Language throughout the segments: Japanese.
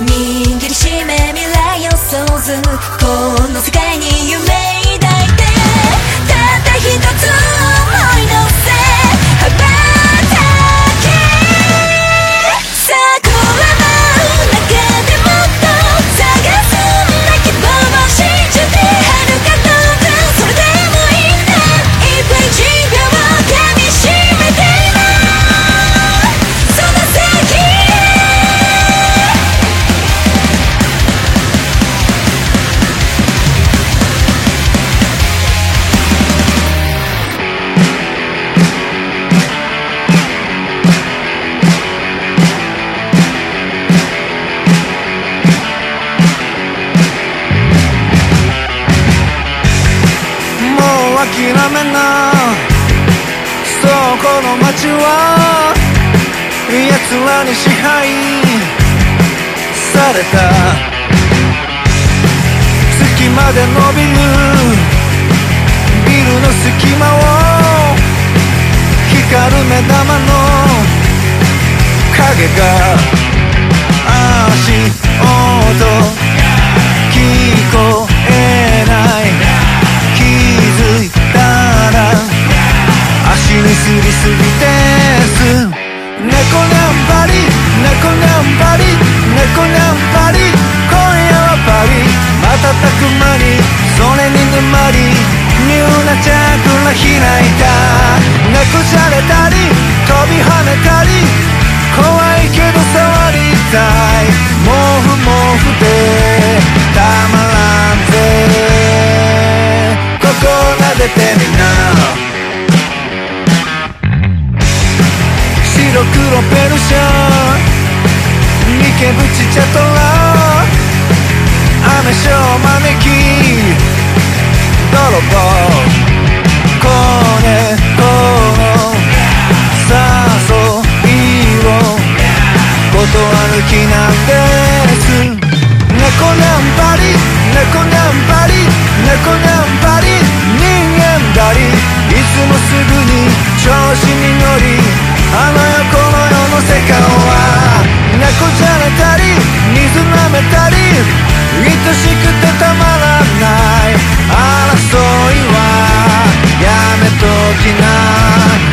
握りしめ未来を想像この世界に夢ちは奴らに支配された月まで伸びるビルの隙間を光る目玉の影が足音にすりすぎです猫ナンバリ猫ナンバリ猫ナンバリ今夜はパリ瞬く間にそれに沼りニューなチャクラ開いた猫じゃれたり飛び跳ねたり怖いけど触りたい毛布毛布でたまらんぜここ撫でてみなペルシャンにけぶちちゃとら雨しょう招き泥ネコねこのそいを断る気なんです猫ナンバリ猫ナンバリ猫ナンバリ人間狩りいつもすぐに調子に乗りあの世顔は猫じゃれたり水舐めたり愛しくてたまらない争いはやめときな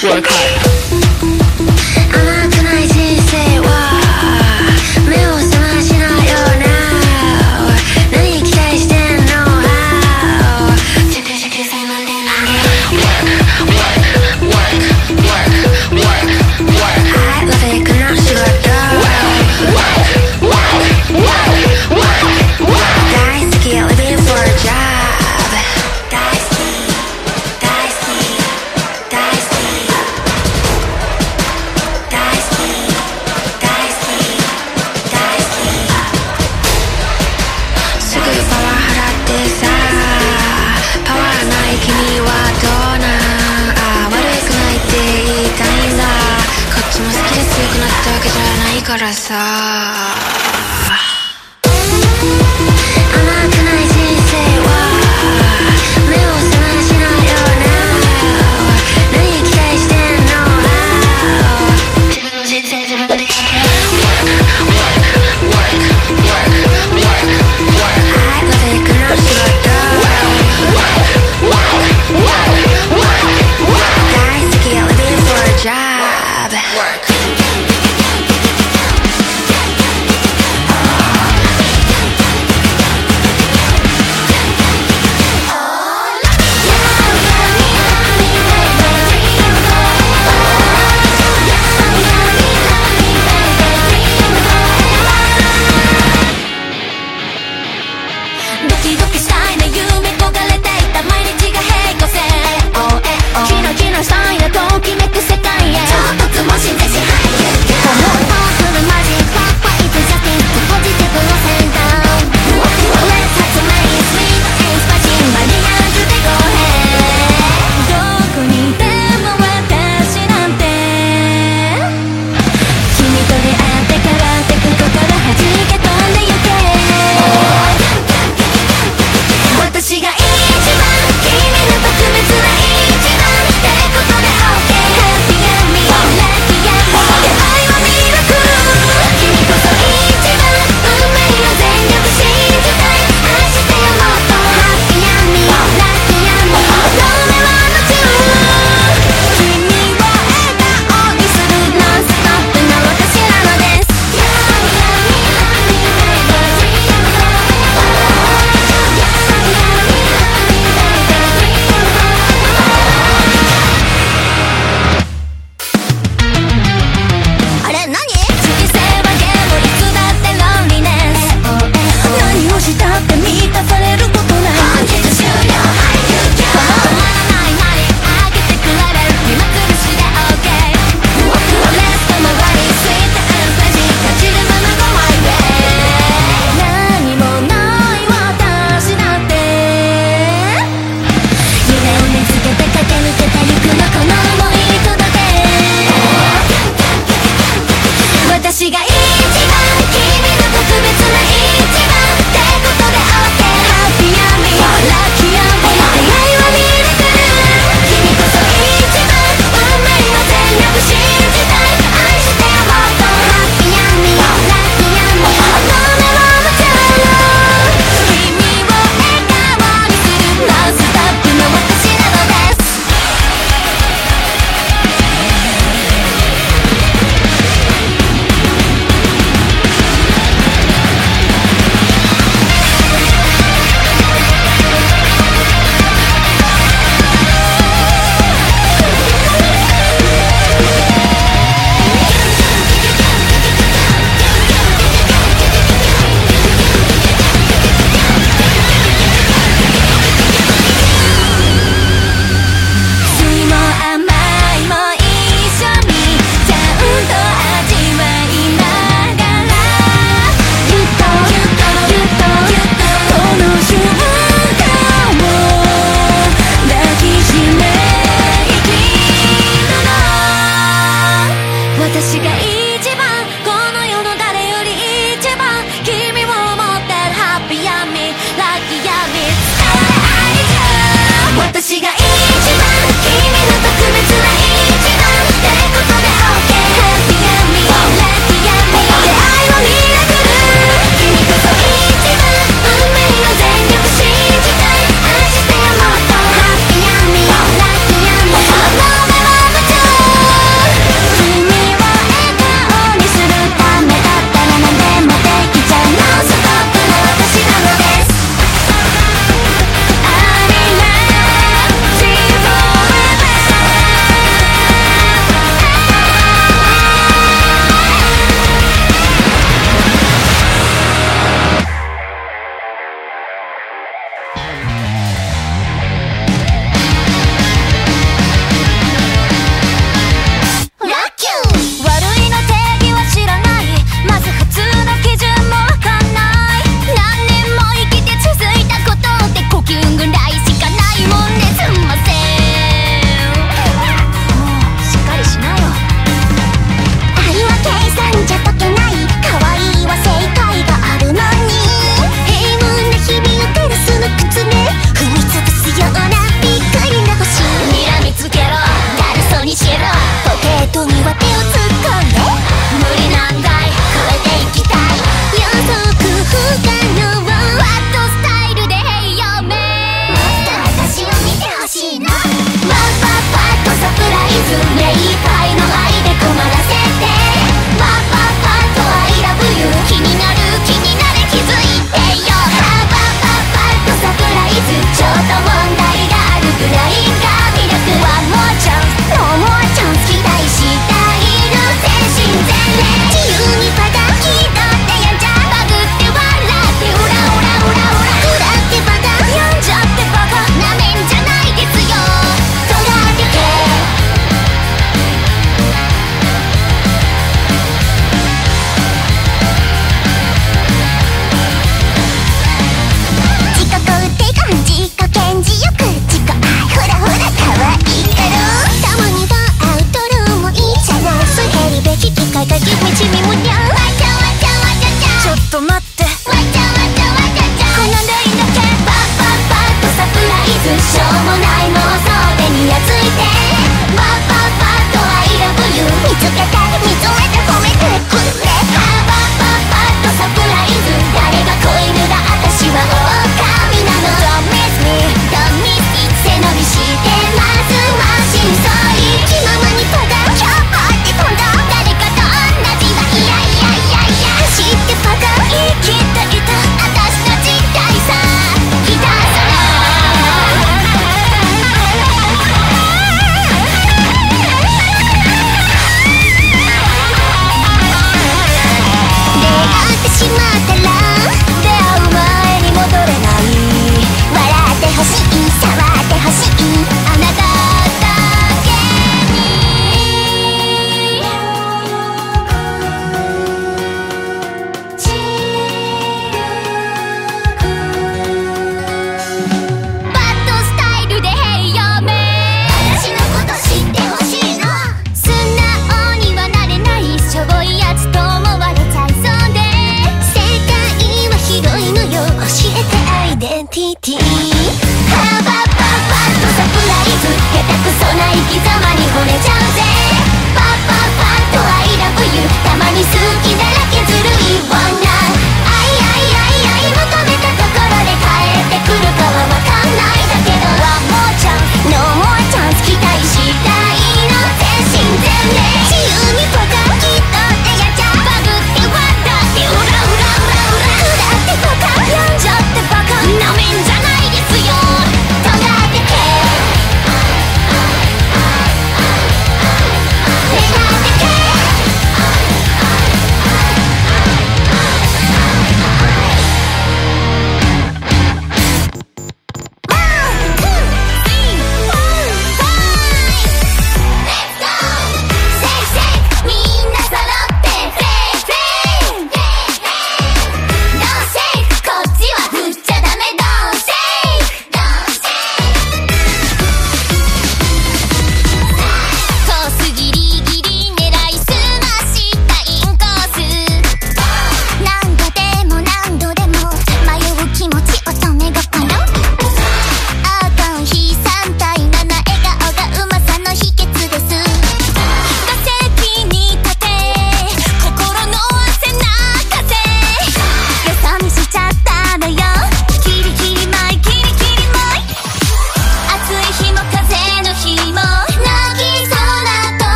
我来看。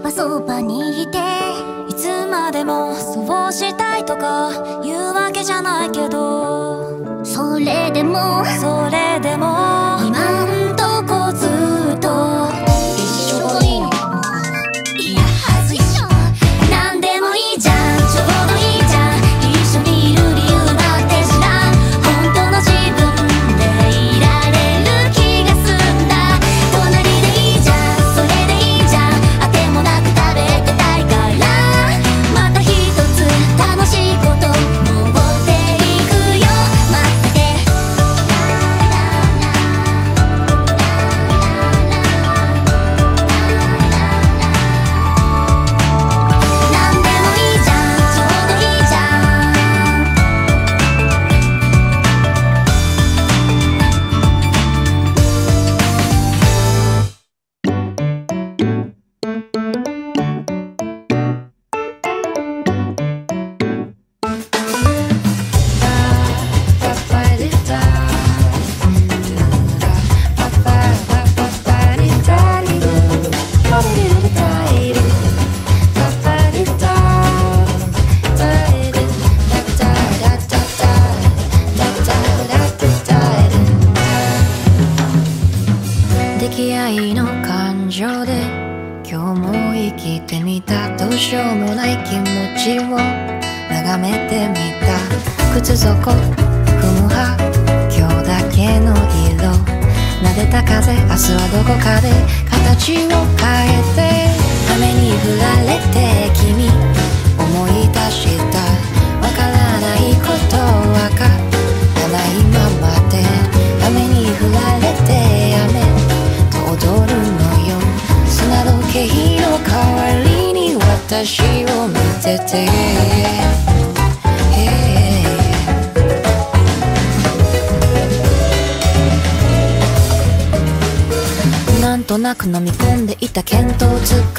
ばそばにいていつまでもそうしたいとか言うわけじゃないけど。それでもそれでも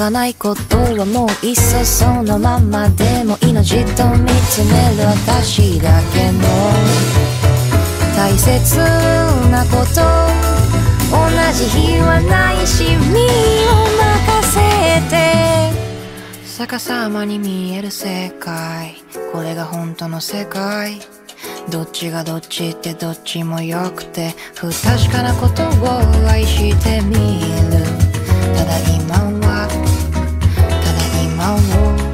ないことはもういっそそのままでも命と見つめる私だけの大切なこと同じ日はないし身を任せて。逆さまに見える世界これが本当の世界。どっちがどっちってどっちもよくて不確かなことを愛してみる。ただ今は I know.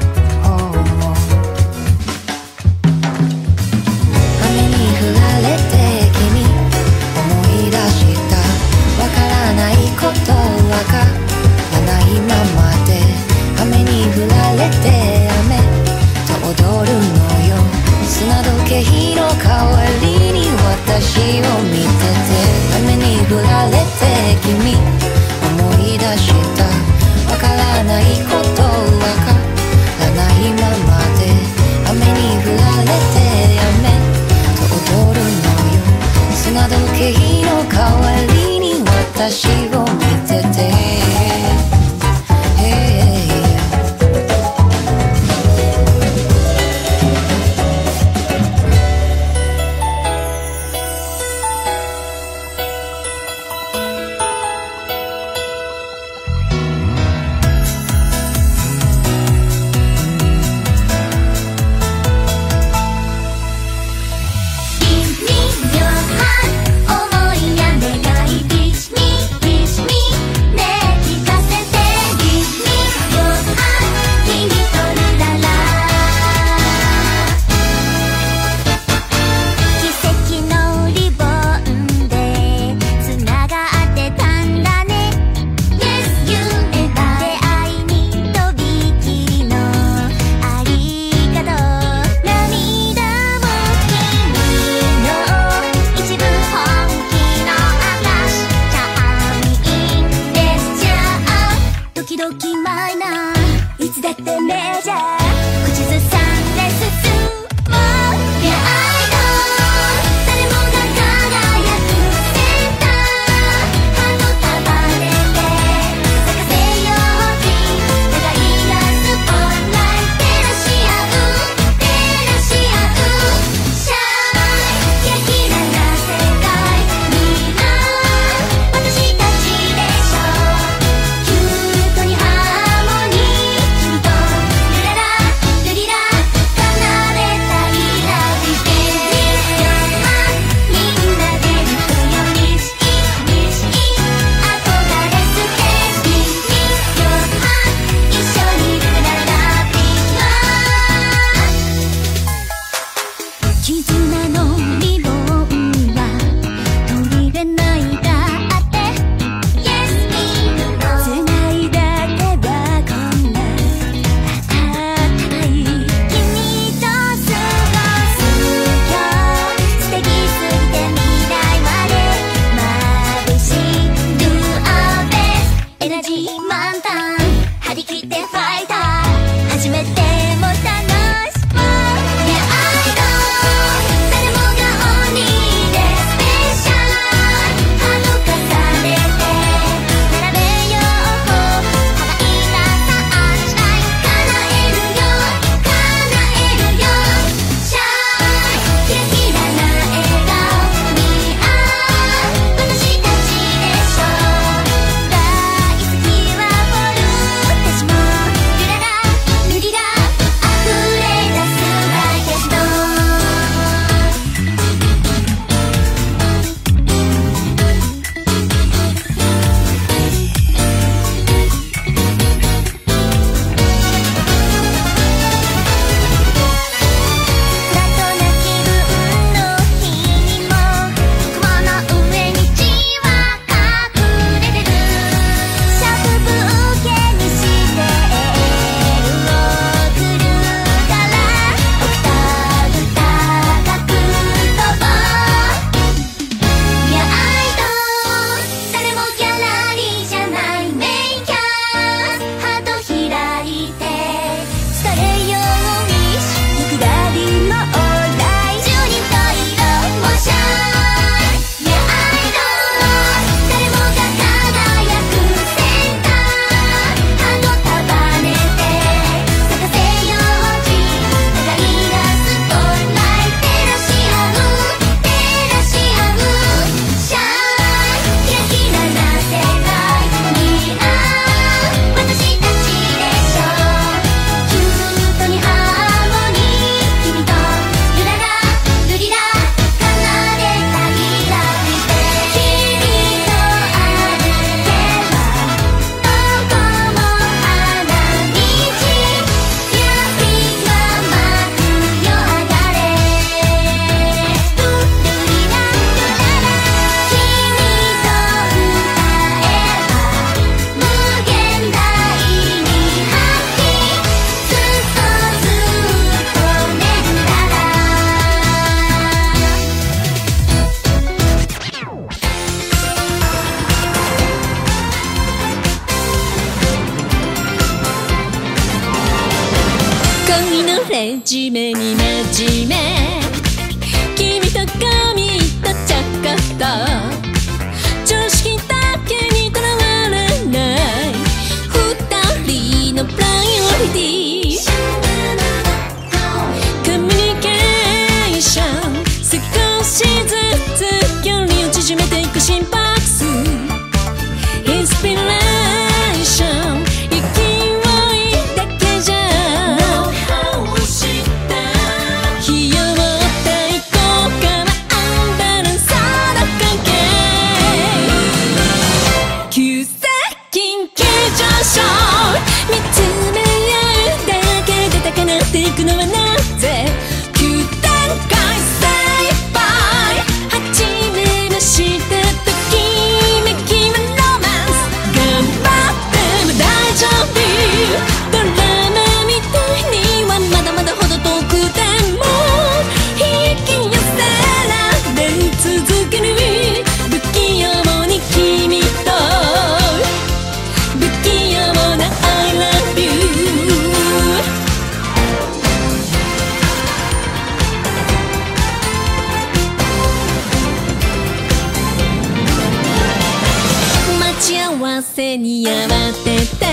汗に慌てて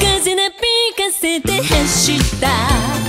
風なびかせて走った。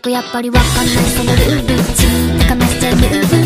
局やっぱりわかんない。そのルール値高めてる。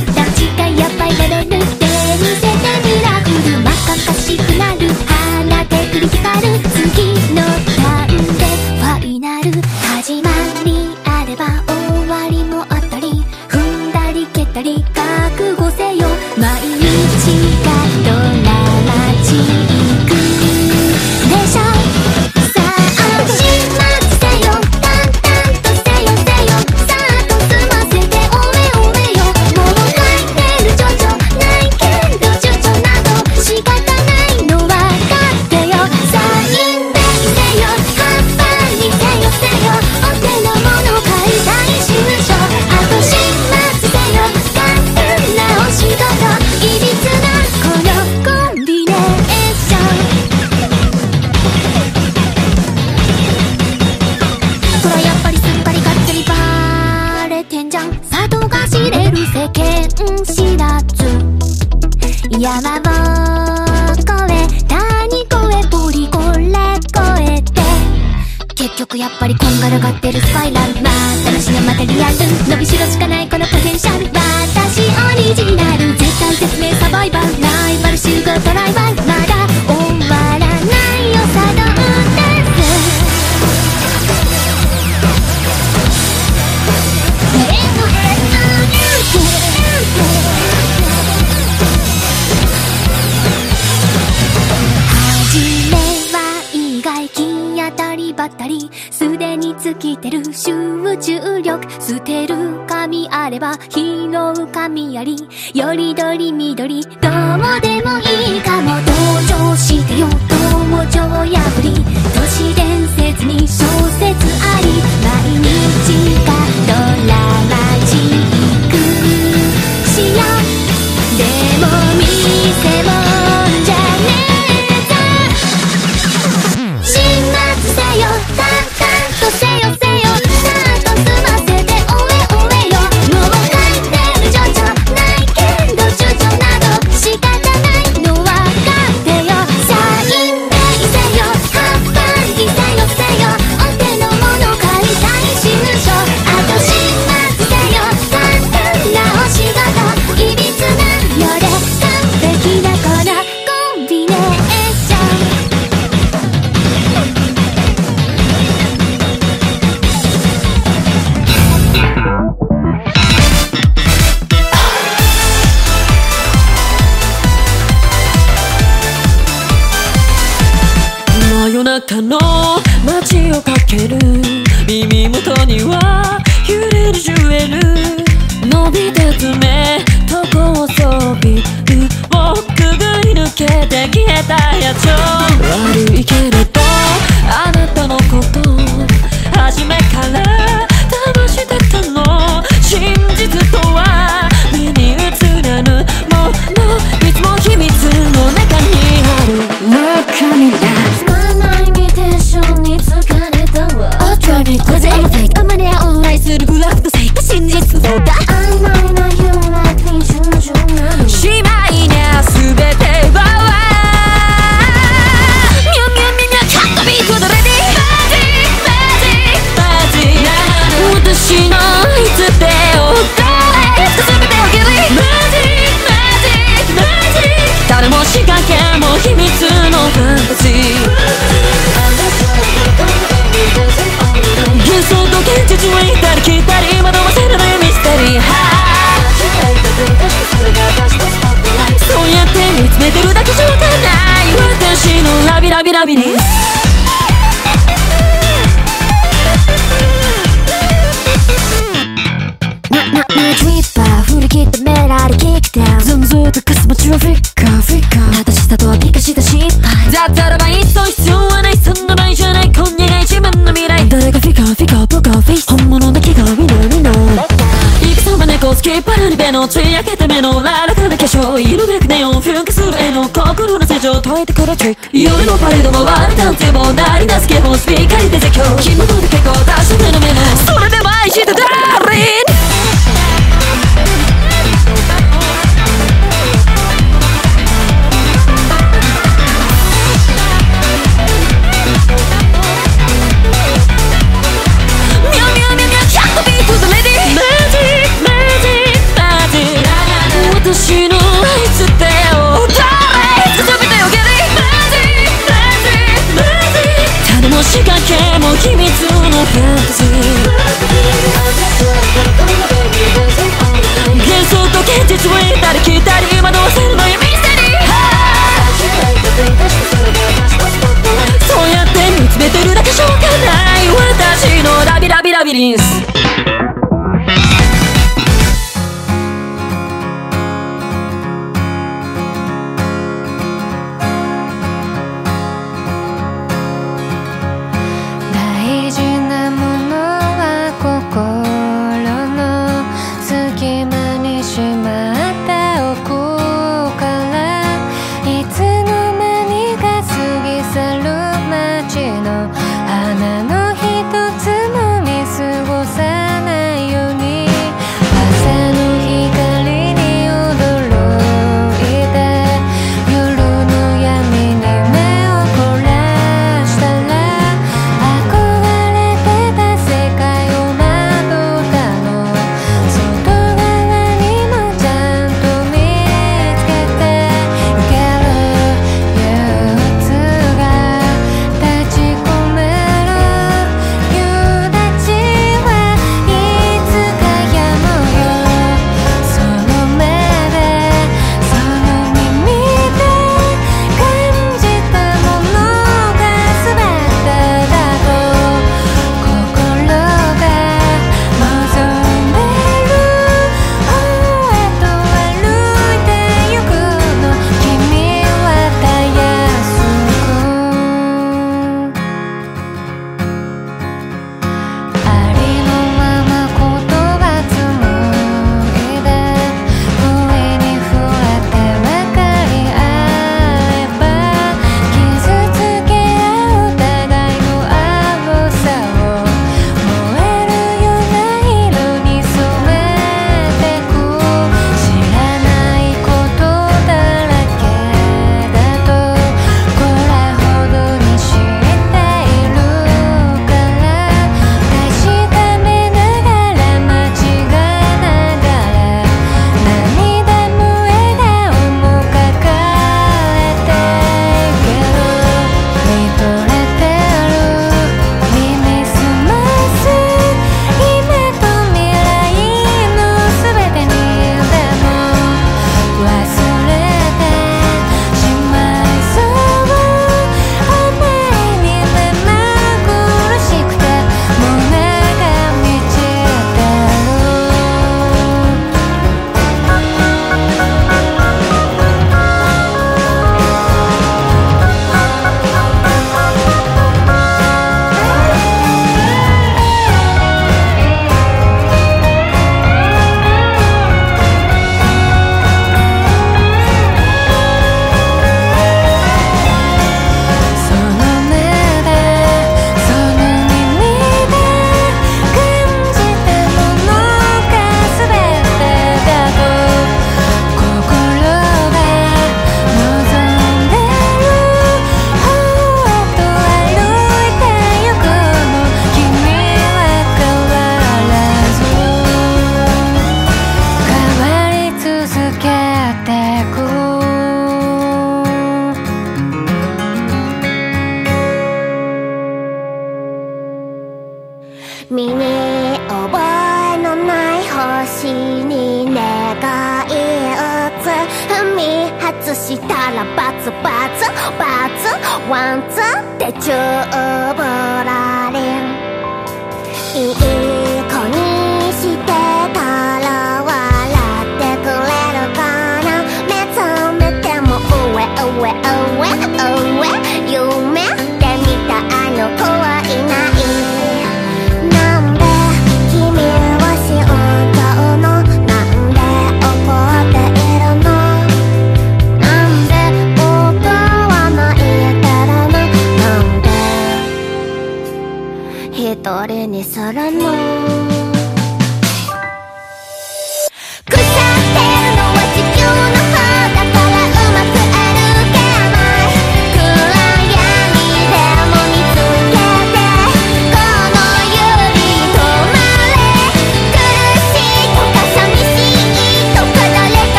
る。伸びて爪と高層ビルをくぐり抜けて消えた野鳥。悪いけれどついたり聞たり惑わせられミステリー。そうやって見つめてるだけじゃわかんない。私のラビラビラビにでのつやけて目のララカな化粧いるべくねを噴火する絵の心の成長解いてくれち夜のパレードもワンタンツもなりなすけもスピーカーに出て今日。君ので結構出しての目。もそれでも愛してたラ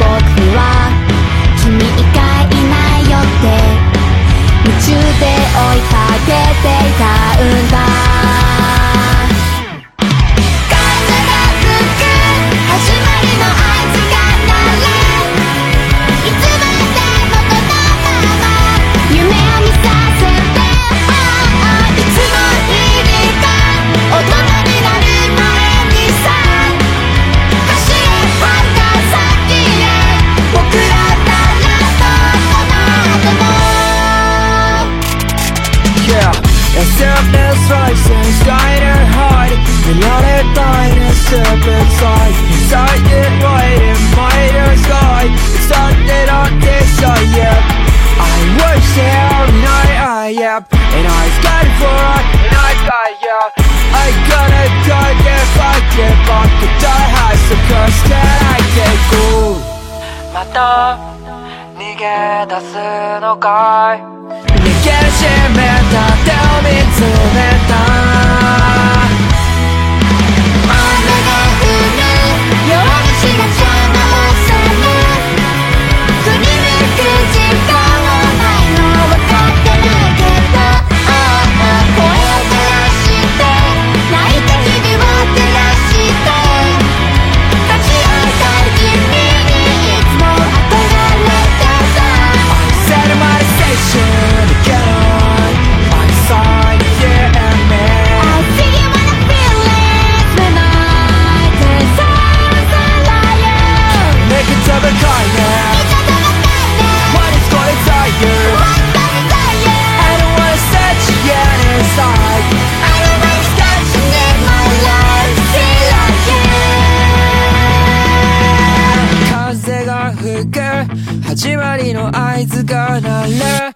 は君以外いないよって夢中で追いかけていたんだ step inside Sighted light in my eyes It's something I am I wish there night I am And I was for it And I got ya I gotta die if I give up The die. Has the curse that I can't go また逃げ出すのかい逃げ始めた color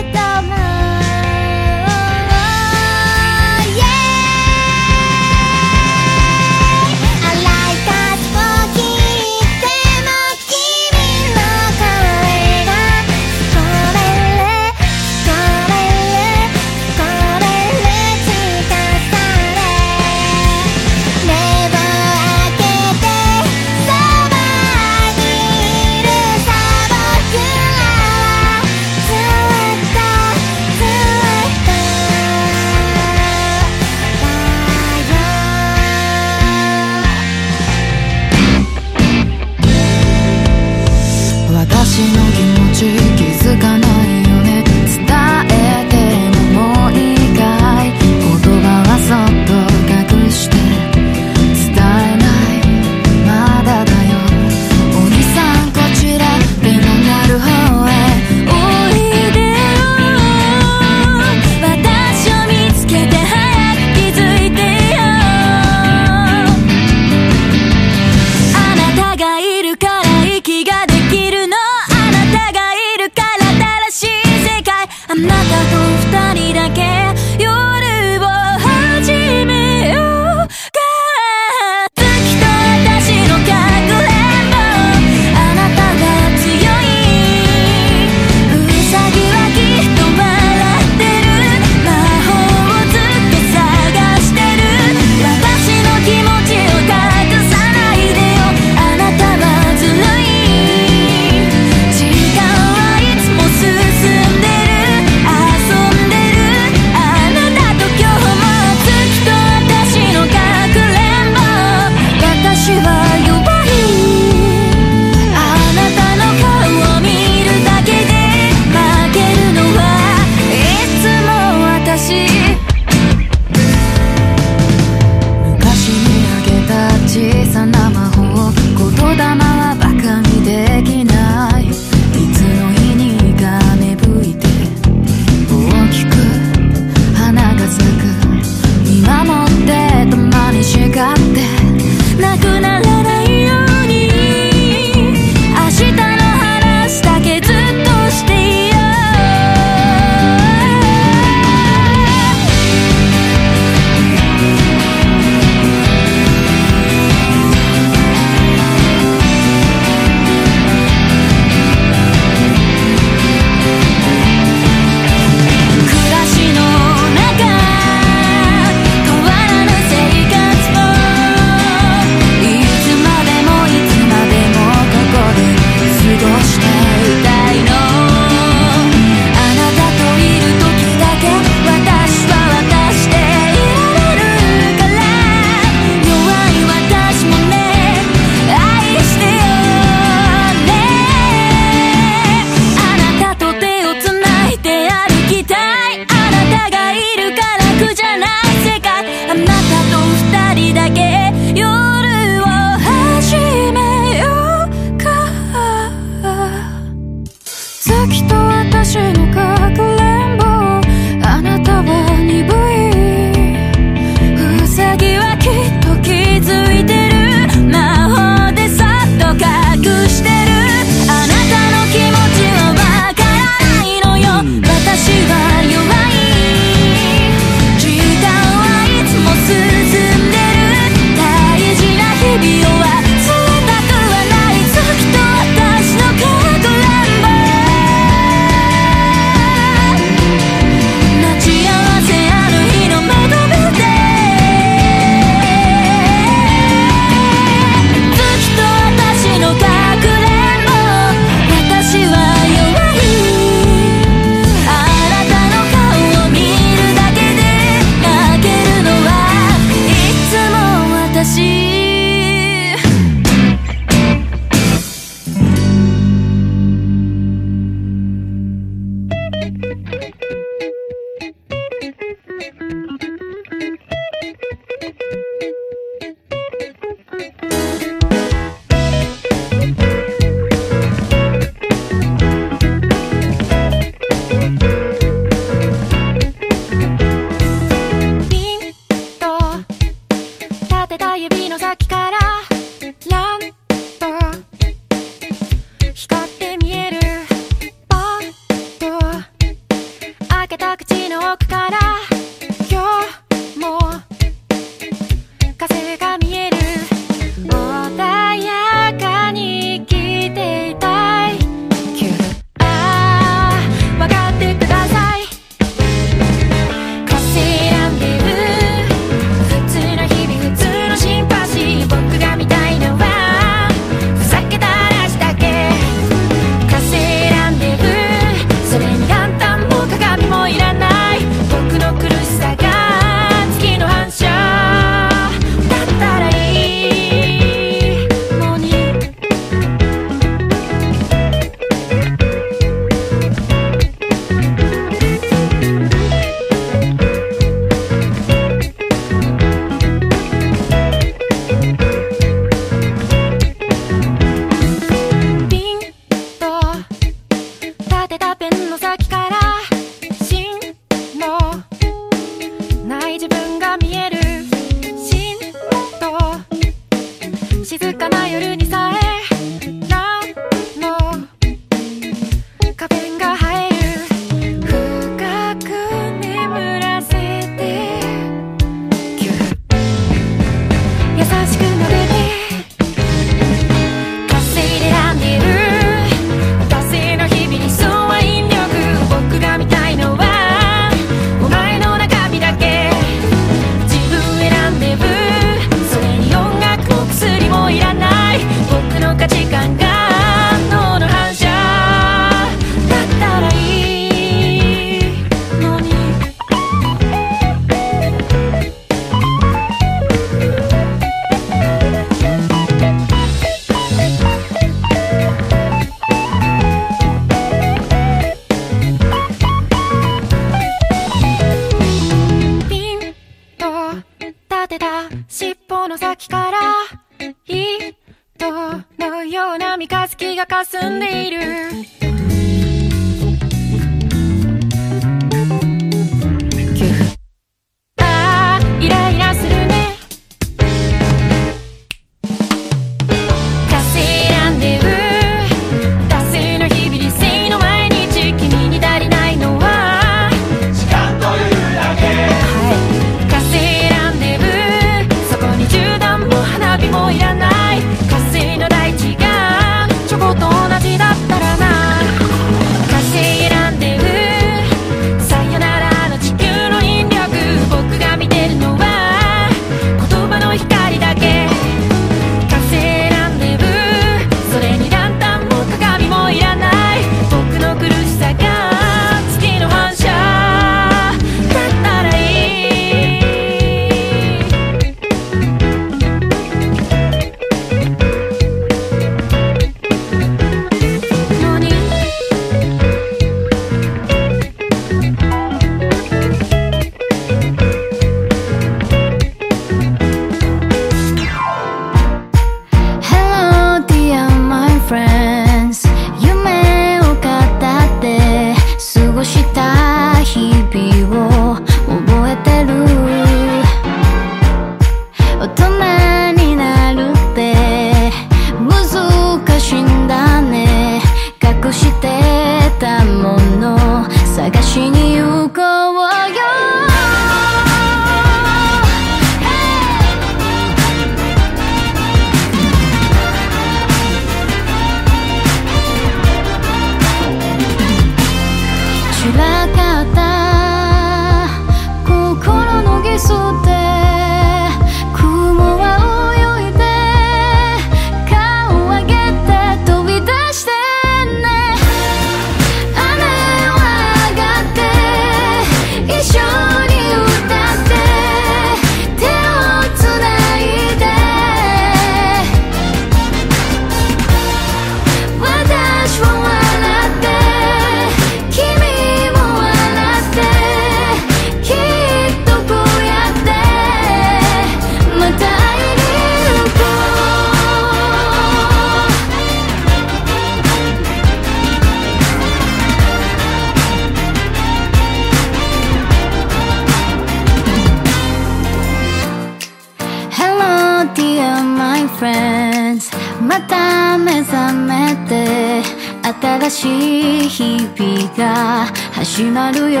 しい日々が始まるよ。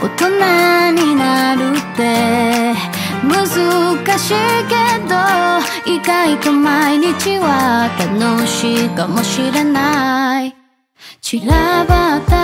大人になるって難しいけど意外と毎日は楽しいかもしれない。散らばった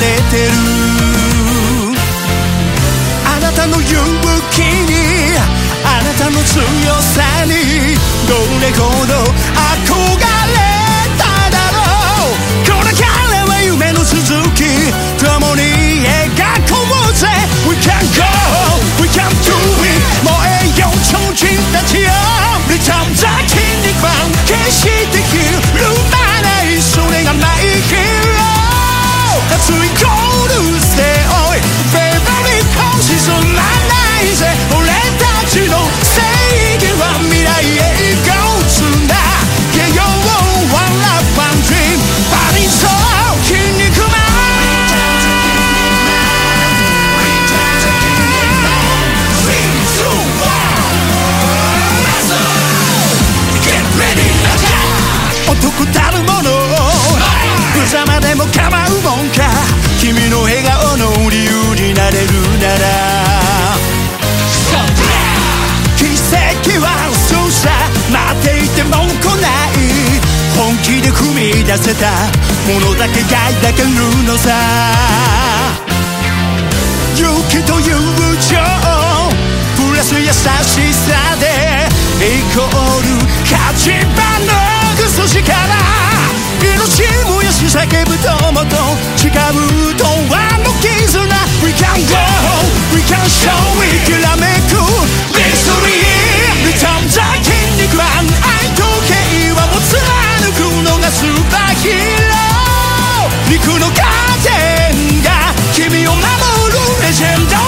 れてる。あなたの勇気にあなたの強さにどれほど憧れ熱いゴールステおいフェイバリット沈まないぜで踏み出せたものだけが抱けるのさ勇気と友情プラス優しさでイコール勝ち場のクソ力命燃やし叫ぶ友と誓うとはの絆 We can go We can show it きらめく Victory リターンザ筋肉マン愛と平和を貫くのがスーパーヒーロー肉のカーテンが君を守るレジェンド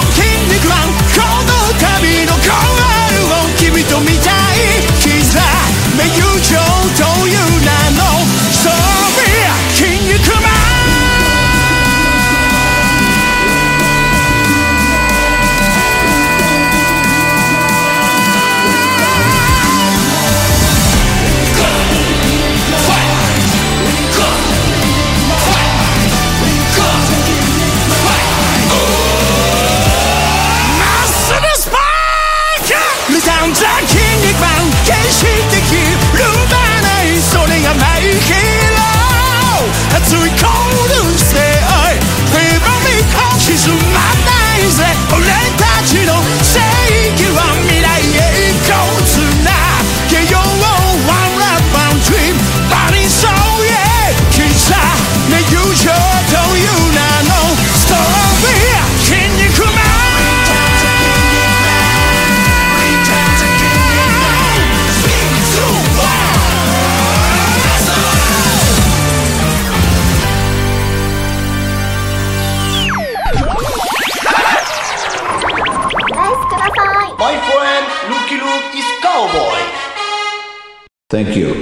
ロー熱 Thank you.